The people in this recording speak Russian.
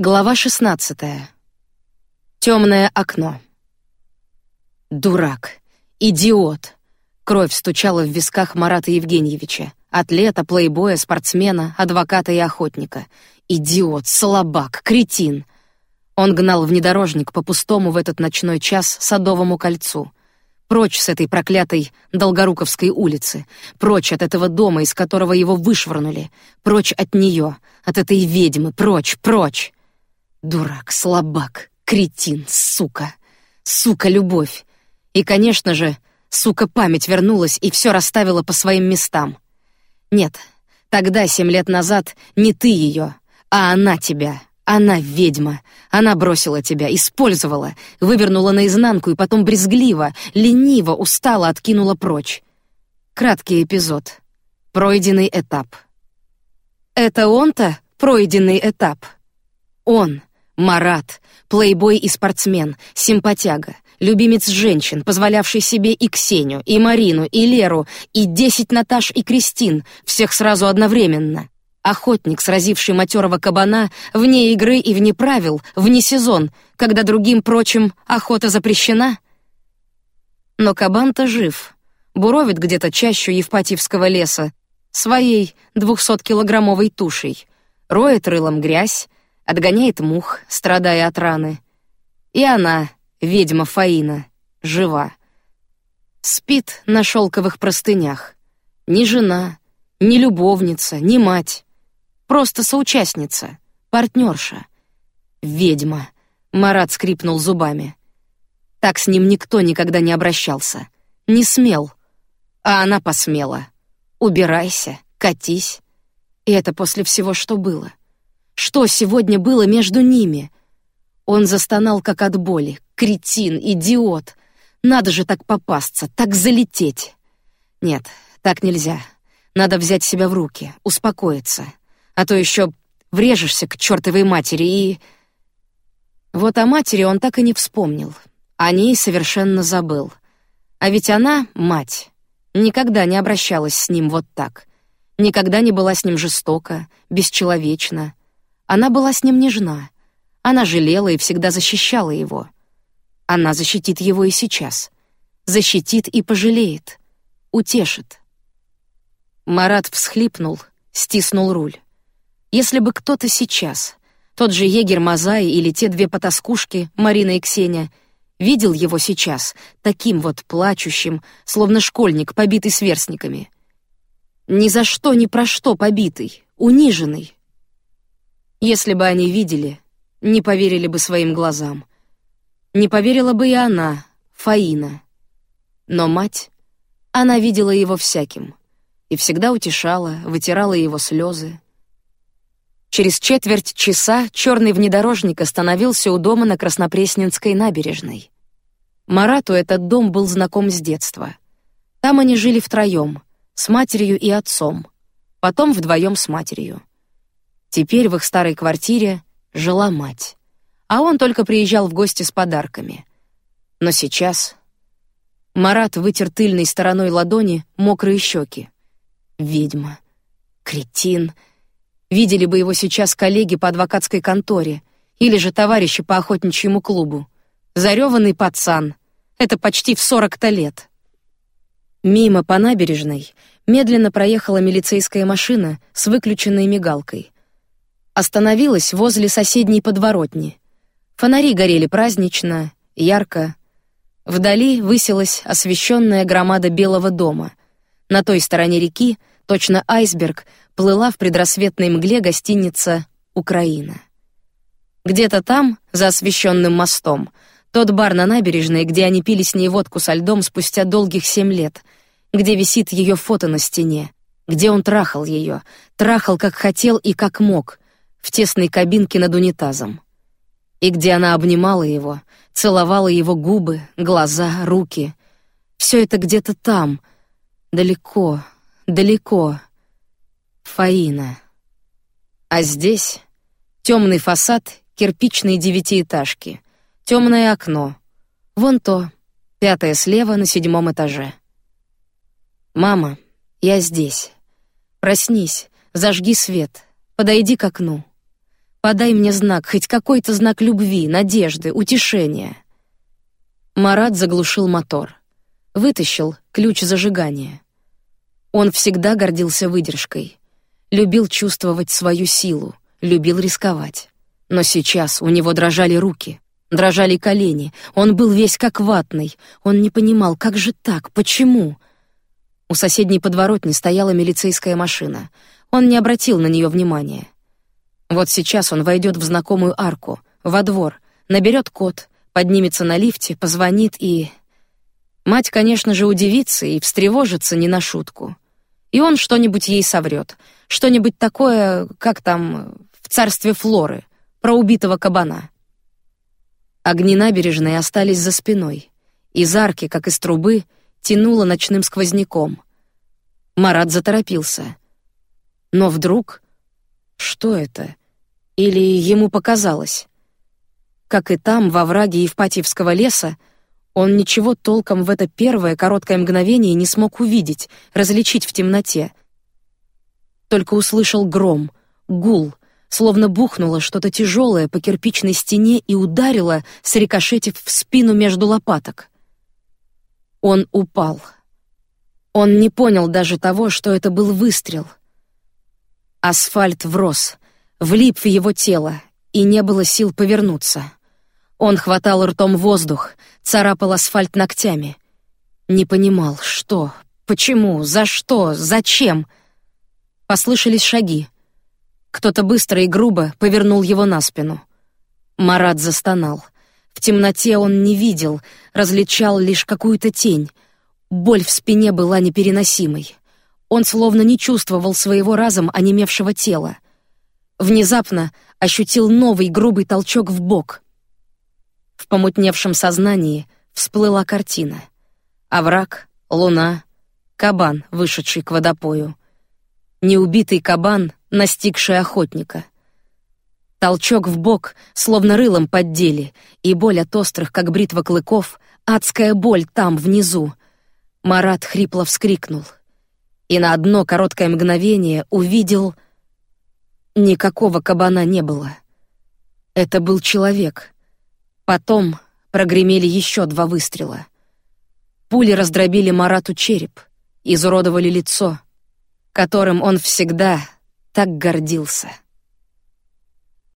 Глава 16. Темное окно. Дурак, идиот. Кровь стучала в висках Марата Евгеньевича, атлета, плейбоя, спортсмена, адвоката и охотника. Идиот, слабак, кретин. Он гнал внедорожник по пустому в этот ночной час Садовому кольцу. Прочь с этой проклятой Долгоруковской улицы, прочь от этого дома, из которого его вышвырнули, прочь от нее, от этой ведьмы, прочь, прочь. Дурак, слабак, кретин, сука. Сука, любовь. И, конечно же, сука, память вернулась и все расставила по своим местам. Нет, тогда, семь лет назад, не ты ее, а она тебя. Она ведьма. Она бросила тебя, использовала, вывернула наизнанку и потом брезгливо, лениво, устало откинула прочь. Краткий эпизод. Пройденный этап. Это он-то пройденный этап. Он, Марат, плейбой и спортсмен, симпатяга, любимец женщин, позволявший себе и Ксению, и Марину, и Леру, и десять Наташ и Кристин, всех сразу одновременно. Охотник, сразивший матерого кабана вне игры и вне правил, вне сезон, когда другим прочим охота запрещена. Но кабан-то жив, буровит где-то чащу Евпатьевского леса своей двухсоткилограммовой тушей, роет рылом грязь, отгоняет мух, страдая от раны. И она, ведьма Фаина, жива. Спит на шелковых простынях. Ни жена, ни любовница, ни мать. Просто соучастница, партнерша. Ведьма. Марат скрипнул зубами. Так с ним никто никогда не обращался. Не смел. А она посмела. Убирайся, катись. И это после всего, что было. Что сегодня было между ними? Он застонал как от боли. Кретин, идиот. Надо же так попасться, так залететь. Нет, так нельзя. Надо взять себя в руки, успокоиться, а то еще врежешься к чертовой матери и. Вот о матери он так и не вспомнил, о ней совершенно забыл. А ведь она мать, никогда не обращалась с ним вот так, никогда не была с ним жестока, бесчеловечна. Она была с ним нежна. Она жалела и всегда защищала его. Она защитит его и сейчас. Защитит и пожалеет. Утешит. Марат всхлипнул, стиснул руль. Если бы кто-то сейчас, тот же егерь Мазай или те две потаскушки, Марина и Ксения, видел его сейчас, таким вот плачущим, словно школьник, побитый сверстниками. Ни за что, ни про что побитый, униженный, если бы они видели, не поверили бы своим глазам. Не поверила бы и она, Фаина. Но мать, она видела его всяким и всегда утешала, вытирала его слезы. Через четверть часа черный внедорожник остановился у дома на Краснопресненской набережной. Марату этот дом был знаком с детства. Там они жили втроем, с матерью и отцом, потом вдвоем с матерью. Теперь в их старой квартире жила мать, а он только приезжал в гости с подарками. Но сейчас Марат вытер тыльной стороной ладони мокрые щеки. Ведьма, кретин. Видели бы его сейчас коллеги по адвокатской конторе или же товарищи по охотничьему клубу. Зареванный пацан. Это почти в сорок-то лет. Мимо по набережной медленно проехала милицейская машина с выключенной мигалкой остановилась возле соседней подворотни. Фонари горели празднично, ярко. Вдали высилась освещенная громада Белого дома. На той стороне реки, точно айсберг, плыла в предрассветной мгле гостиница «Украина». Где-то там, за освещенным мостом, тот бар на набережной, где они пили с ней водку со льдом спустя долгих семь лет, где висит ее фото на стене, где он трахал ее, трахал как хотел и как мог, в тесной кабинке над унитазом. И где она обнимала его, целовала его губы, глаза, руки. Все это где-то там, далеко, далеко. Фаина. А здесь темный фасад кирпичной девятиэтажки, темное окно. Вон то, пятое слева на седьмом этаже. Мама, я здесь. Проснись, зажги свет, подойди к окну. Подай мне знак, хоть какой-то знак любви, надежды, утешения. Марат заглушил мотор, вытащил ключ зажигания. Он всегда гордился выдержкой, любил чувствовать свою силу, любил рисковать. Но сейчас у него дрожали руки, дрожали колени. Он был весь как ватный. Он не понимал, как же так, почему? У соседней подворотни стояла милицейская машина. Он не обратил на нее внимания. Вот сейчас он войдет в знакомую арку, во двор, наберет код, поднимется на лифте, позвонит и... Мать, конечно же, удивится и встревожится не на шутку. И он что-нибудь ей соврет, что-нибудь такое, как там в царстве Флоры, про убитого кабана. Огни набережной остались за спиной. Из арки, как из трубы, тянуло ночным сквозняком. Марат заторопился. Но вдруг... Что это? Или ему показалось? Как и там, во враге Евпатьевского леса, он ничего толком в это первое короткое мгновение не смог увидеть, различить в темноте. Только услышал гром, гул, словно бухнуло что-то тяжелое по кирпичной стене и ударило, срикошетив в спину между лопаток. Он упал. Он не понял даже того, что это был выстрел. Асфальт врос — влип в его тело, и не было сил повернуться. Он хватал ртом воздух, царапал асфальт ногтями. Не понимал, что, почему, за что, зачем. Послышались шаги. Кто-то быстро и грубо повернул его на спину. Марат застонал. В темноте он не видел, различал лишь какую-то тень. Боль в спине была непереносимой. Он словно не чувствовал своего разом онемевшего тела. Внезапно ощутил новый грубый толчок в бок. В помутневшем сознании всплыла картина: овраг, луна, кабан, вышедший к водопою, неубитый кабан, настигший охотника. Толчок в бок, словно рылом поддели, и боль от острых, как бритва клыков, адская боль там внизу. Марат хрипло вскрикнул и на одно короткое мгновение увидел — Никакого кабана не было. Это был человек. Потом прогремели еще два выстрела. Пули раздробили Марату череп, изуродовали лицо, которым он всегда так гордился.